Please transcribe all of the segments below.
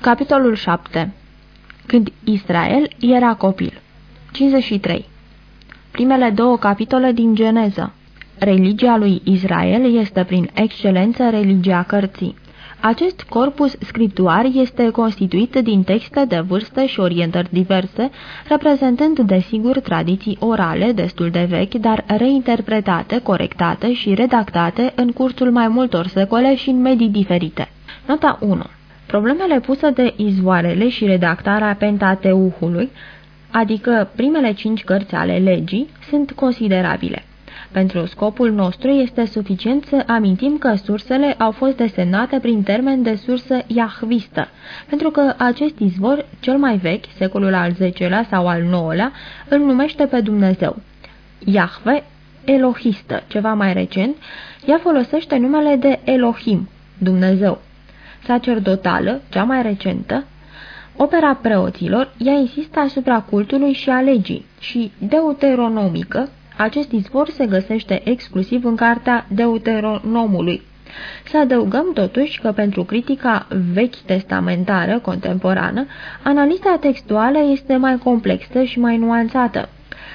Capitolul 7 Când Israel era copil. 53 Primele două capitole din Geneză. Religia lui Israel este prin excelență religia cărții. Acest corpus scriptuar este constituit din texte de vârstă și orientări diverse, reprezentând desigur tradiții orale destul de vechi, dar reinterpretate, corectate și redactate în cursul mai multor secole și în medii diferite. Nota 1 Problemele puse de izvoarele și redactarea Pentateuhului, adică primele cinci cărți ale legii, sunt considerabile. Pentru scopul nostru este suficient să amintim că sursele au fost desemnate prin termen de sursă iahvistă, pentru că acest izvor, cel mai vechi, secolul al X-lea sau al IX-lea, îl numește pe Dumnezeu. Iahve, Elohistă, ceva mai recent, ea folosește numele de Elohim, Dumnezeu. Sacerdotală, cea mai recentă, Opera preoților, ea insistă asupra cultului și a legii și deuteronomică, acest izvor se găsește exclusiv în cartea Deuteronomului. Să adăugăm totuși că pentru critica vechi testamentară contemporană, analiza textuală este mai complexă și mai nuanțată.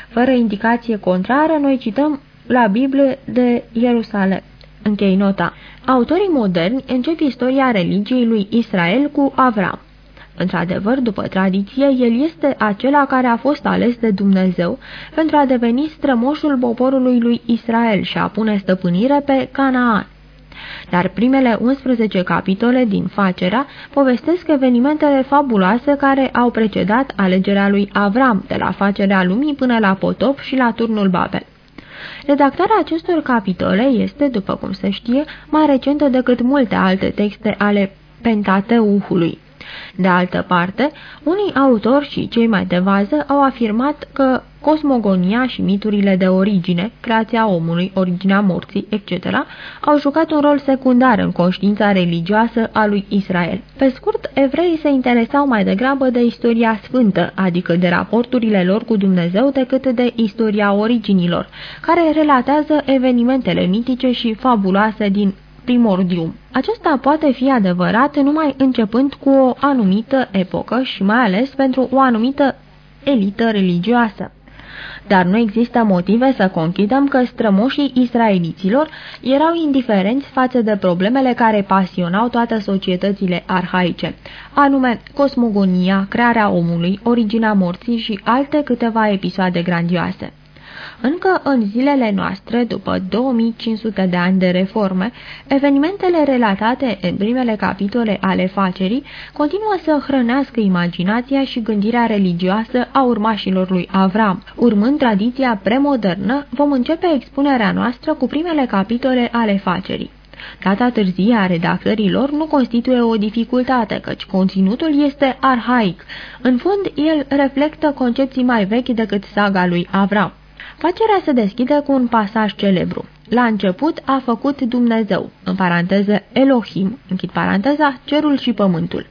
Fără indicație contrară, noi cităm la Biblie de Ierusalem. Închei nota. Autorii moderni încep istoria religiei lui Israel cu Avram. Într-adevăr, după tradiție, el este acela care a fost ales de Dumnezeu pentru a deveni strămoșul poporului lui Israel și a pune stăpânire pe Canaan. Dar primele 11 capitole din Facerea povestesc evenimentele fabuloase care au precedat alegerea lui Avram, de la facerea lumii până la potop și la turnul Babel. Redactarea acestor capitole este, după cum se știe, mai recentă decât multe alte texte ale Pentateuhului. De altă parte, unii autori și cei mai de vază au afirmat că cosmogonia și miturile de origine, creația omului, originea morții, etc., au jucat un rol secundar în conștiința religioasă a lui Israel. Pe scurt, evreii se interesau mai degrabă de istoria sfântă, adică de raporturile lor cu Dumnezeu, decât de istoria originilor, care relatează evenimentele mitice și fabuloase din primordium. Acesta poate fi adevărat numai începând cu o anumită epocă și mai ales pentru o anumită elită religioasă. Dar nu există motive să conchidem că strămoșii israeliților erau indiferenți față de problemele care pasionau toate societățile arhaice, anume cosmogonia, crearea omului, originea morții și alte câteva episoade grandioase. Încă în zilele noastre, după 2500 de ani de reforme, evenimentele relatate în primele capitole ale facerii continuă să hrănească imaginația și gândirea religioasă a urmașilor lui Avram. Urmând tradiția premodernă, vom începe expunerea noastră cu primele capitole ale facerii. Data târzie a redactărilor nu constituie o dificultate, căci conținutul este arhaic. În fond, el reflectă concepții mai vechi decât saga lui Avram. Facerea se deschide cu un pasaj celebru. La început a făcut Dumnezeu, în paranteză Elohim, închid paranteza, cerul și pământul.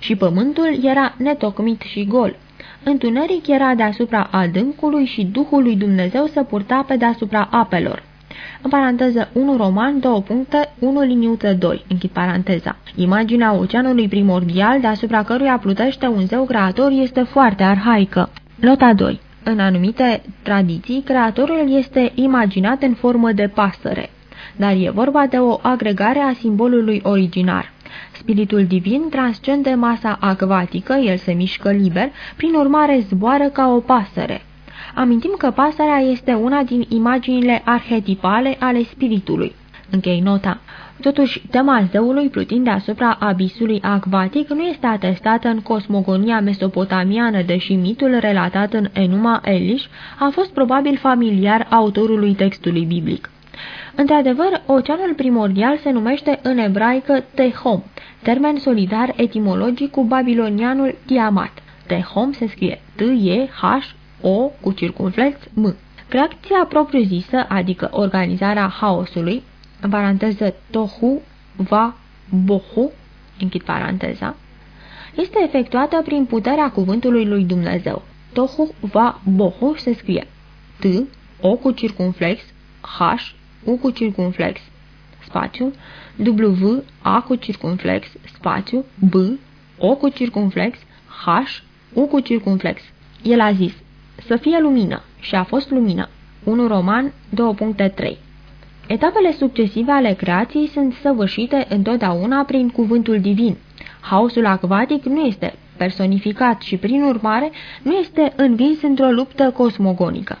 Și pământul era netocmit și gol. Întuneric era deasupra adâncului și Duhul lui Dumnezeu se purta pe deasupra apelor. În paranteză 1 Roman 2 puncte 1 liniuță 2, închid paranteza. Imaginea oceanului primordial deasupra căruia plutește un zeu creator este foarte arhaică. Nota 2 în anumite tradiții, creatorul este imaginat în formă de pasăre, dar e vorba de o agregare a simbolului originar. Spiritul divin transcende masa acvatică, el se mișcă liber, prin urmare zboară ca o pasăre. Amintim că pasărea este una din imaginile arhetipale ale spiritului. Închei nota. Totuși, tema zeului plutind deasupra abisului acvatic nu este atestată în cosmogonia mesopotamiană, deși mitul relatat în Enuma Elish a fost probabil familiar autorului textului biblic. Într-adevăr, oceanul primordial se numește în ebraică Tehom, termen solidar etimologic cu babilonianul Tiamat. Tehom se scrie T-E-H-O cu circunflex M. Creația propriu-zisă, adică organizarea haosului, în paranteză tohu, va, bohu, închid paranteza, este efectuată prin puterea cuvântului lui Dumnezeu. Tohu, va, bohu se scrie T, O cu circunflex, H, U cu circunflex, spațiu, W, A cu circunflex, spațiu, B, O cu circumflex, H, U cu circumflex. El a zis, să fie lumină și a fost lumină. 1 Roman 2.3 Etapele succesive ale creației sunt săvârșite întotdeauna prin cuvântul divin. Haosul acvatic nu este personificat și, prin urmare, nu este învins într-o luptă cosmogonică.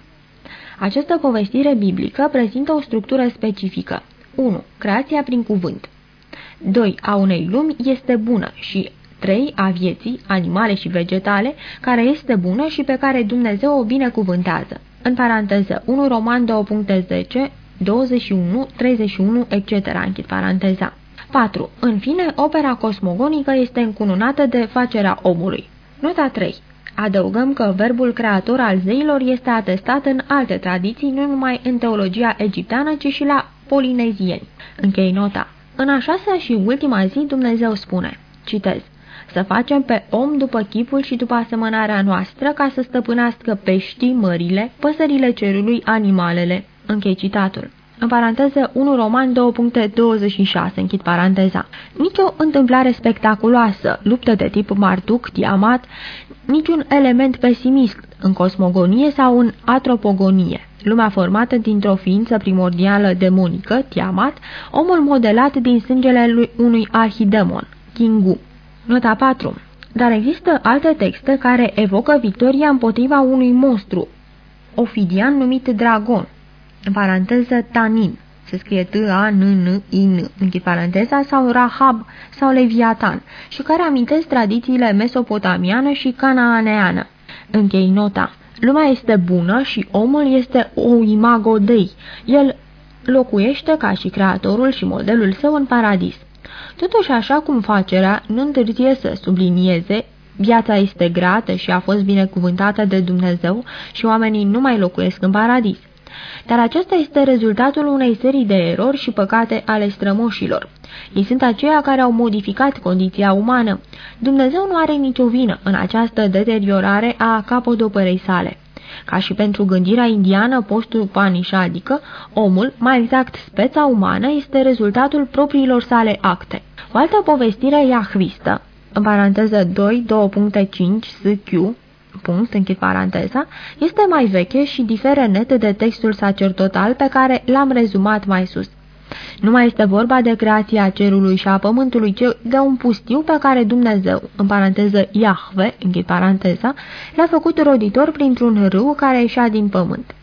Această povestire biblică prezintă o structură specifică. 1. Creația prin cuvânt. 2. A unei lumi este bună și 3. A vieții, animale și vegetale, care este bună și pe care Dumnezeu o binecuvântează. În paranteză, 1 Roman 2.10, 21, 31, etc. Închid paranteza. 4. În fine, opera cosmogonică este încununată de facerea omului. Nota 3. Adăugăm că verbul creator al zeilor este atestat în alte tradiții, nu numai în teologia egipteană, ci și la polinezieni. Închei nota. În a șasea și ultima zi Dumnezeu spune, citez, să facem pe om după chipul și după asemănarea noastră ca să stăpânească peștii, mările, păsările cerului, animalele. Închei citatul. În paranteză 1 Roman 2.26, închid paranteza. Nici o întâmplare spectaculoasă, luptă de tip Marduk, Tiamat, niciun element pesimist în cosmogonie sau în atropogonie. Lumea formată dintr-o ființă primordială demonică, Tiamat, omul modelat din sângele lui unui arhidemon, Kingu. Nota 4. Dar există alte texte care evocă victoria împotriva unui monstru, ofidian numit Dragon, în paranteză Tanin, se scrie T-A-N-N-I-N, închid paranteza, sau Rahab sau Leviatan, și care amintesc tradițiile mesopotamiană și canaaneană. Închei nota. Lumea este bună și omul este o imago dei. El locuiește ca și creatorul și modelul său în paradis. Totuși, așa cum facerea nu întârzie să sublinieze, viața este grată și a fost binecuvântată de Dumnezeu și oamenii nu mai locuiesc în paradis. Dar acesta este rezultatul unei serii de erori și păcate ale strămoșilor. Ei sunt aceia care au modificat condiția umană. Dumnezeu nu are nicio vină în această deteriorare a capodopărei sale. Ca și pentru gândirea indiană post-upanishadică, omul, mai exact speța umană, este rezultatul propriilor sale acte. O altă povestire iahvistă, în paranteză 2, 2.5, SQ, punct, închid paranteza, este mai veche și diferă net de textul sacerdotal pe care l-am rezumat mai sus. Nu mai este vorba de creația cerului și a pământului, ci de un pustiu pe care Dumnezeu, în paranteză Iahve, închid paranteza, l-a făcut roditor printr-un râu care ieșea din pământ.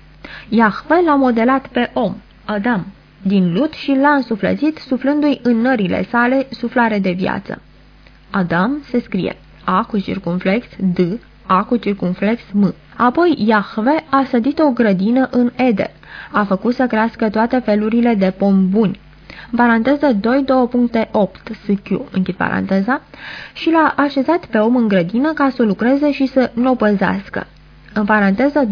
Iahve l-a modelat pe om, Adam, din lut și l-a însuflățit, suflându-i în nările sale suflare de viață. Adam se scrie A cu circumflex, D, A cu circumflex M. Apoi Iahve a sădit o grădină în Eder. A făcut să crească toate felurile de pom buni. Paranteză 2.2.8 SQ, închid paranteza, și l-a așezat pe om în grădină ca să lucreze și să nu o păzească. În paranteză 2.2.15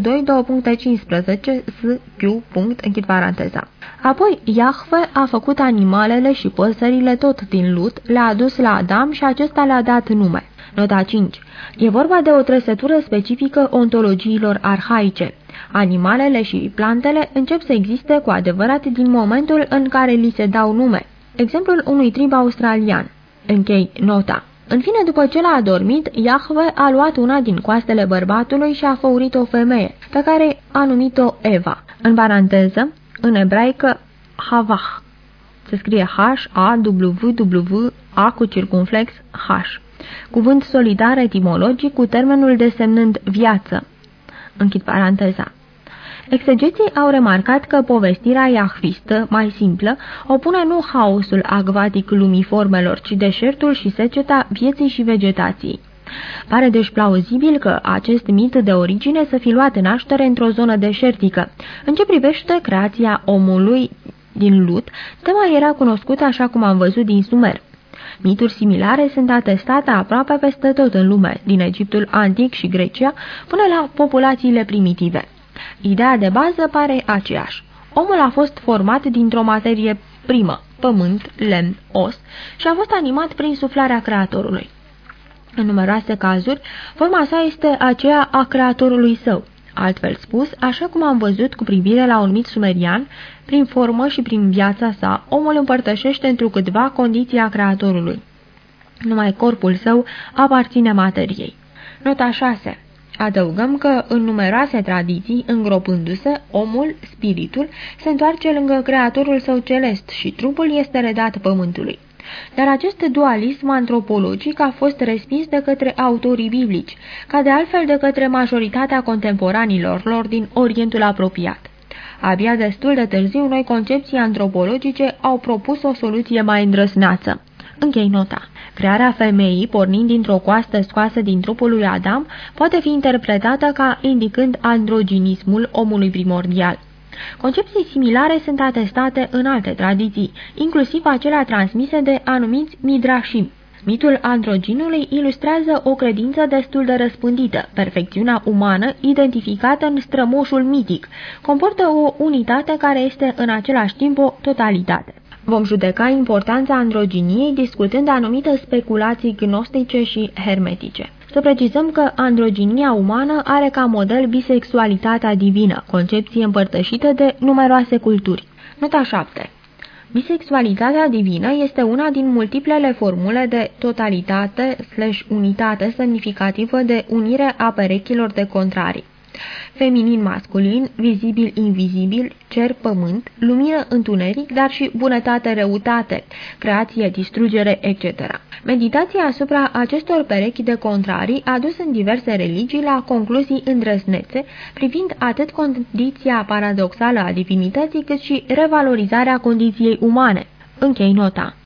SQ, punct, închid paranteza. Apoi Iahve a făcut animalele și păsările tot din lut, le-a adus la Adam și acesta le-a dat nume. Nota 5. E vorba de o trăsătură specifică ontologiilor arhaice. Animalele și plantele încep să existe cu adevărat din momentul în care li se dau nume. Exemplul unui trib australian. Închei nota. În fine, după ce l-a adormit, Iahve a luat una din coastele bărbatului și a făurit o femeie, pe care a numit-o Eva. În paranteză, în ebraică, Havah. Se scrie H-A-W-W-A cu circunflex H cuvânt solidar etimologic cu termenul desemnând viață. Închid paranteza. Exegeții au remarcat că povestirea iahvistă, mai simplă, opune nu haosul acvatic lumii formelor, ci deșertul și seceta vieții și vegetației. Pare deci plauzibil că acest mit de origine să fi luat naștere într-o zonă deșertică. În ce privește creația omului din lut, tema era cunoscută așa cum am văzut din Sumer. Mituri similare sunt atestate aproape peste tot în lume, din Egiptul antic și Grecia până la populațiile primitive. Ideea de bază pare aceeași. Omul a fost format dintr-o materie primă, pământ, lemn, os, și a fost animat prin suflarea creatorului. În numeroase cazuri, forma sa este aceea a creatorului său. Altfel spus, așa cum am văzut cu privire la un mit sumerian, prin formă și prin viața sa, omul împărtășește într câtva condiția creatorului. Numai corpul său aparține materiei. Nota 6 Adăugăm că în numeroase tradiții, îngropându-se, omul, spiritul, se întoarce lângă creatorul său celest și trupul este redat pământului. Dar acest dualism antropologic a fost respins de către autorii biblici, ca de altfel de către majoritatea contemporanilor lor din Orientul apropiat. Abia destul de târziu, noi concepții antropologice au propus o soluție mai îndrăsnață. Închei nota. Crearea femeii, pornind dintr-o coastă scoasă din trupul lui Adam, poate fi interpretată ca indicând androginismul omului primordial. Concepții similare sunt atestate în alte tradiții, inclusiv acelea transmise de anumiți midrashim. Mitul androginului ilustrează o credință destul de răspândită. Perfecțiunea umană, identificată în strămoșul mitic, comportă o unitate care este în același timp o totalitate. Vom judeca importanța androginiei discutând anumite speculații gnostice și hermetice. Să precizăm că androginia umană are ca model bisexualitatea divină, concepție împărtășită de numeroase culturi. Nota 7 Bisexualitatea divină este una din multiplele formule de totalitate slash unitate semnificativă de unire a perechilor de contrarii feminin-masculin, vizibil-invizibil, cer-pământ, lumină-întuneric, dar și bunătate-răutate, creație-distrugere, etc. Meditația asupra acestor perechi de contrarii a dus în diverse religii la concluzii îndrăsnețe, privind atât condiția paradoxală a divinității, cât și revalorizarea condiției umane. Închei nota.